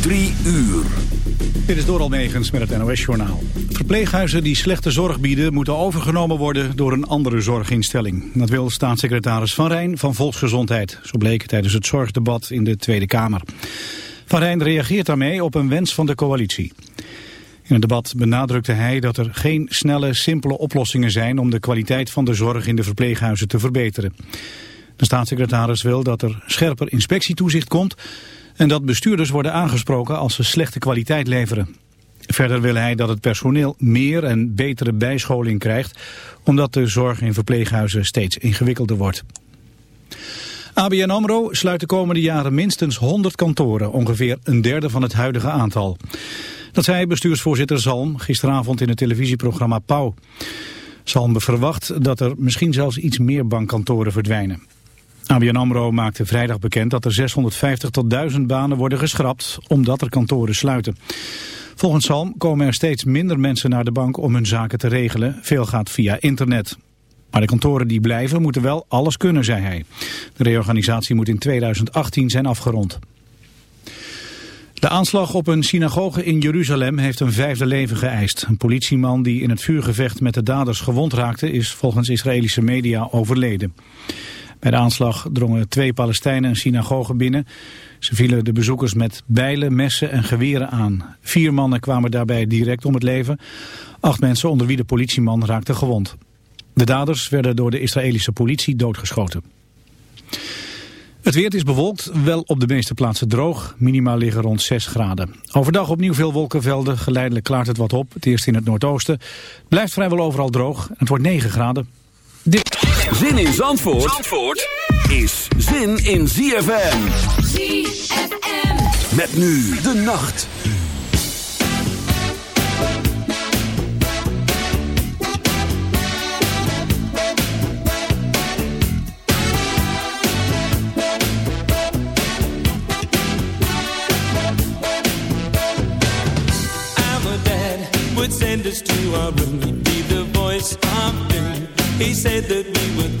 Drie uur. Dit is door Almegens met het NOS-journaal. Verpleeghuizen die slechte zorg bieden... moeten overgenomen worden door een andere zorginstelling. Dat wil staatssecretaris Van Rijn van Volksgezondheid. Zo bleek tijdens het zorgdebat in de Tweede Kamer. Van Rijn reageert daarmee op een wens van de coalitie. In het debat benadrukte hij dat er geen snelle, simpele oplossingen zijn... om de kwaliteit van de zorg in de verpleeghuizen te verbeteren. De staatssecretaris wil dat er scherper inspectietoezicht komt en dat bestuurders worden aangesproken als ze slechte kwaliteit leveren. Verder wil hij dat het personeel meer en betere bijscholing krijgt, omdat de zorg in verpleeghuizen steeds ingewikkelder wordt. ABN AMRO sluit de komende jaren minstens 100 kantoren, ongeveer een derde van het huidige aantal. Dat zei bestuursvoorzitter Zalm gisteravond in het televisieprogramma Pauw. Zalm verwacht dat er misschien zelfs iets meer bankkantoren verdwijnen. ABN AMRO maakte vrijdag bekend dat er 650 tot 1000 banen worden geschrapt omdat er kantoren sluiten. Volgens Salm komen er steeds minder mensen naar de bank om hun zaken te regelen. Veel gaat via internet. Maar de kantoren die blijven moeten wel alles kunnen, zei hij. De reorganisatie moet in 2018 zijn afgerond. De aanslag op een synagoge in Jeruzalem heeft een vijfde leven geëist. Een politieman die in het vuurgevecht met de daders gewond raakte... is volgens Israëlische media overleden. Bij de aanslag drongen twee Palestijnen een synagoge binnen. Ze vielen de bezoekers met bijlen, messen en geweren aan. Vier mannen kwamen daarbij direct om het leven. Acht mensen onder wie de politieman raakten gewond. De daders werden door de Israëlische politie doodgeschoten. Het weer is bewolkt, wel op de meeste plaatsen droog. Minimaal liggen rond 6 graden. Overdag opnieuw veel wolkenvelden. Geleidelijk klaart het wat op. Het eerst in het noordoosten. Blijft vrijwel overal droog. Het wordt 9 graden. Dit... Zin in Zandvoort, Zandvoort is zin in ZFM. ZFM. Met nu de nacht. would send us to our room. He said that we would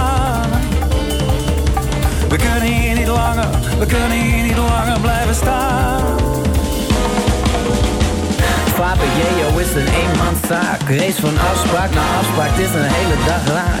We kunnen hier niet langer, we kunnen hier niet langer blijven staan. Papa, jeo is een eenmanszaak. Race van afspraak naar afspraak, het is een hele dag raak.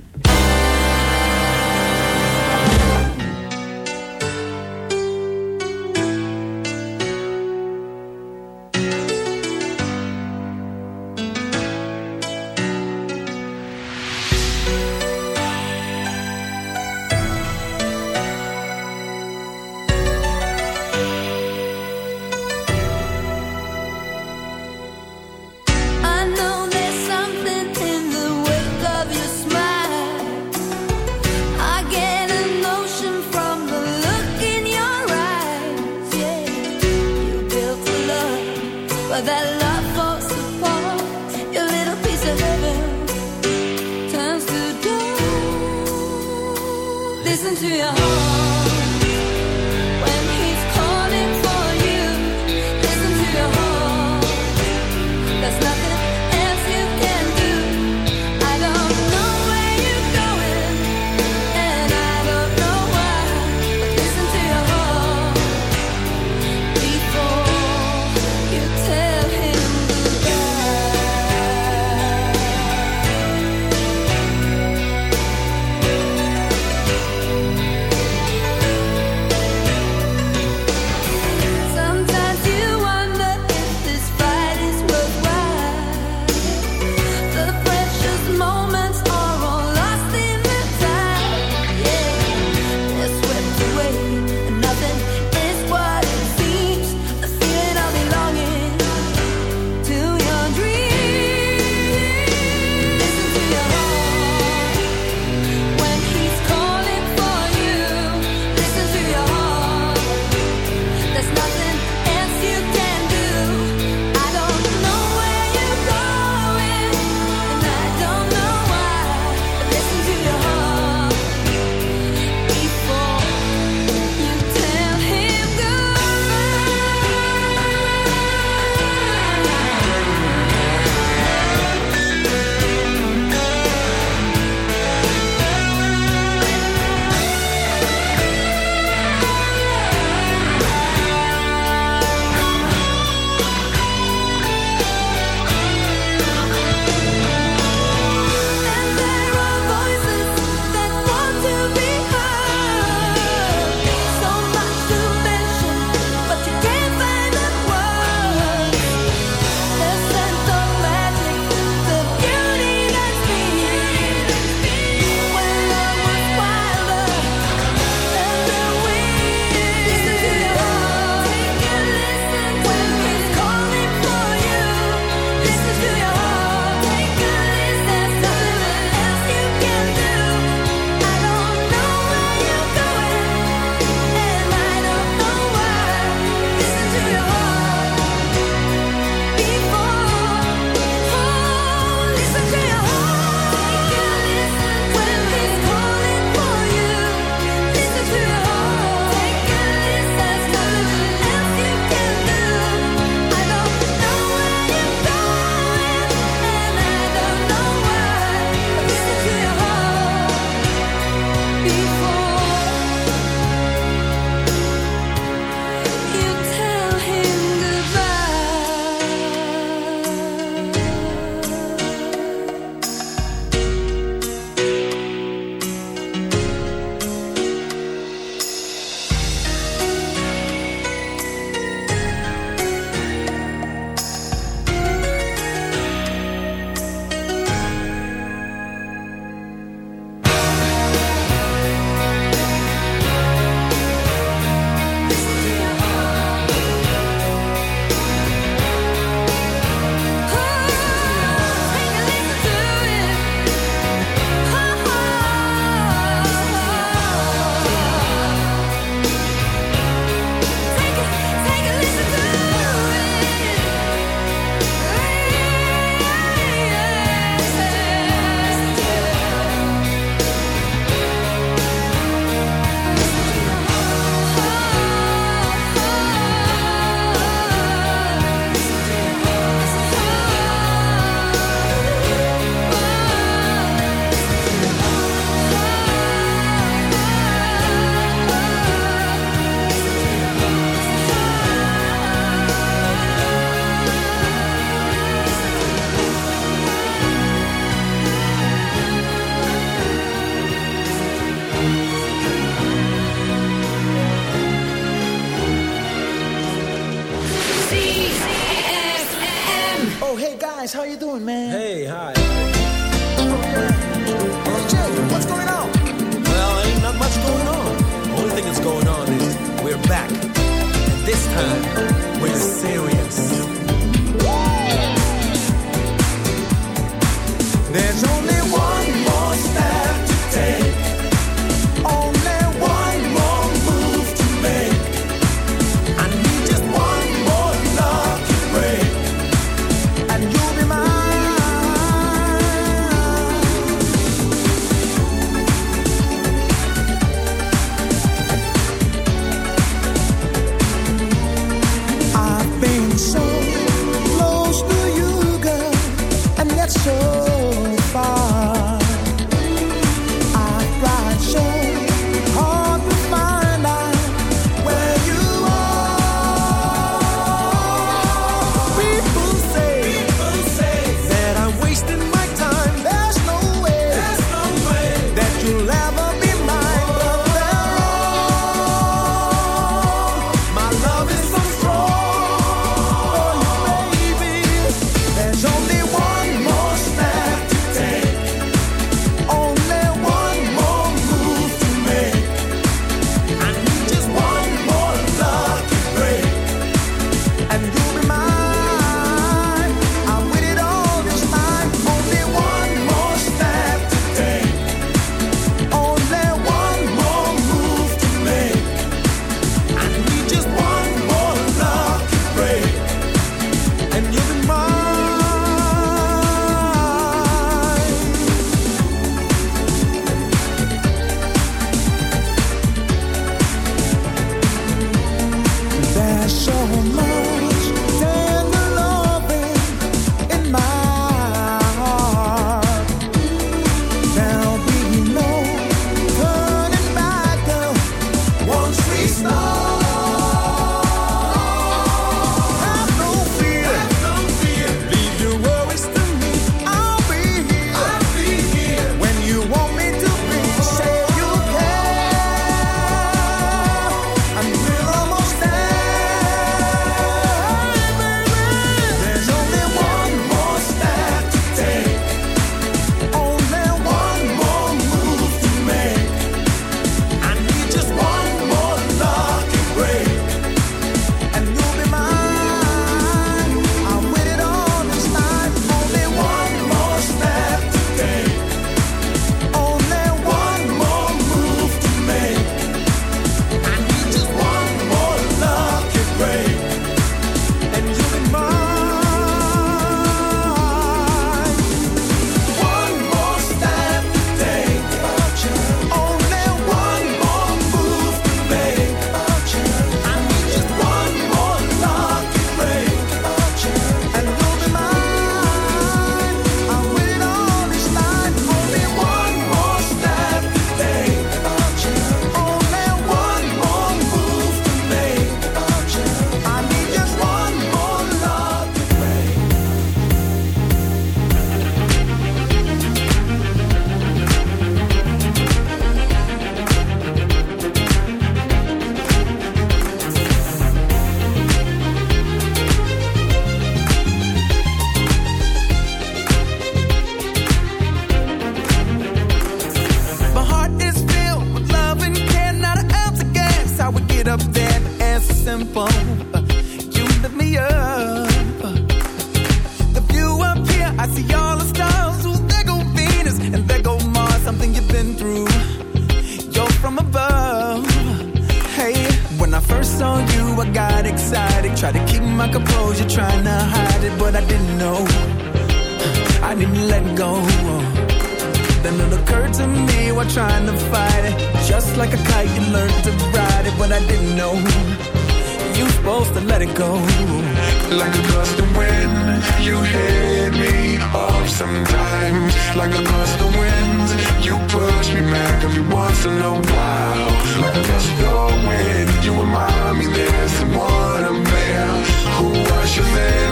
like a gust of wind. You hit me off sometimes, like a gust of wind. You push me back every once in a while, like a gust of wind. You remind me there's someone I'm there who I should live.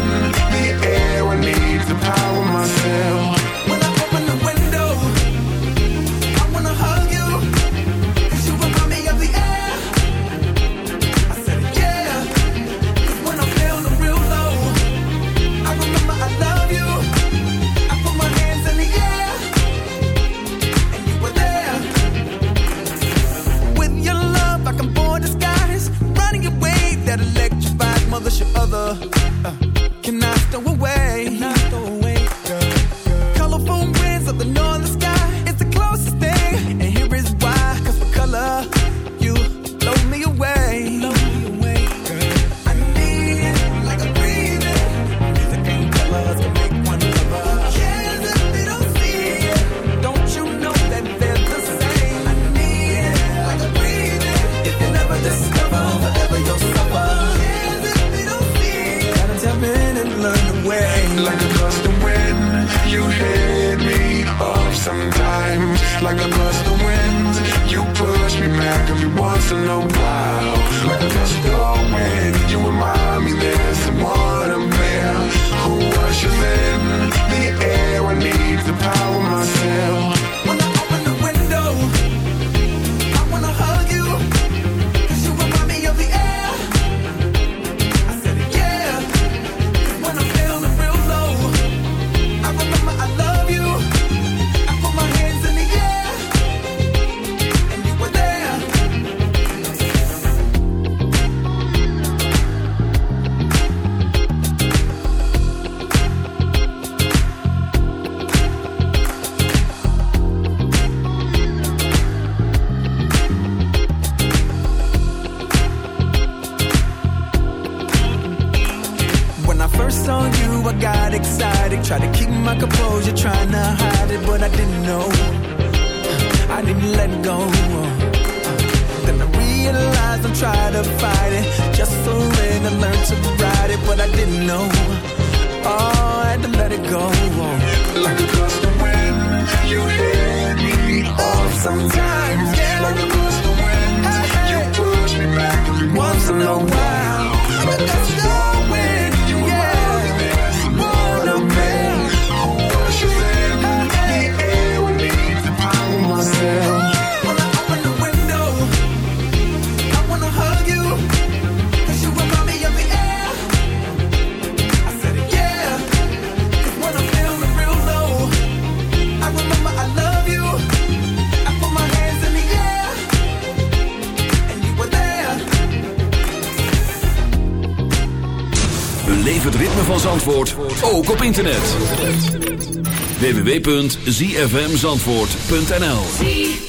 www.zfmzandvoort.nl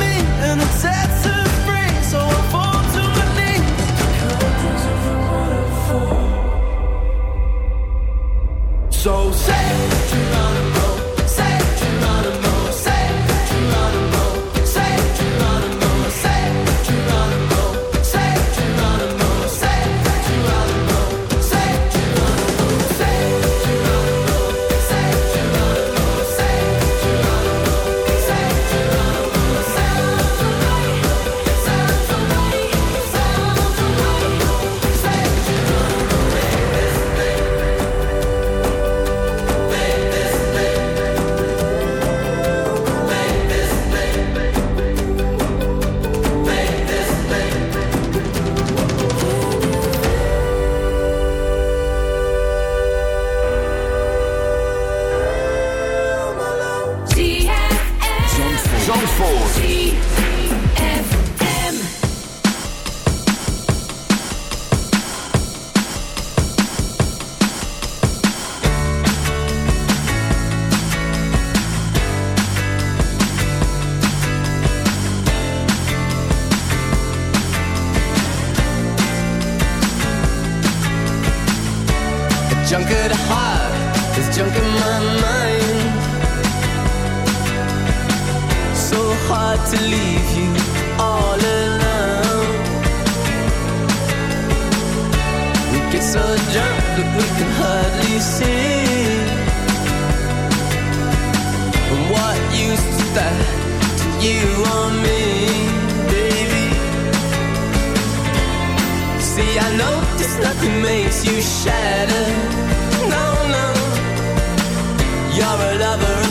so sick that we can hardly see. What to you or me, baby? See, I know nothing makes you shatter. No, no, you're a lover.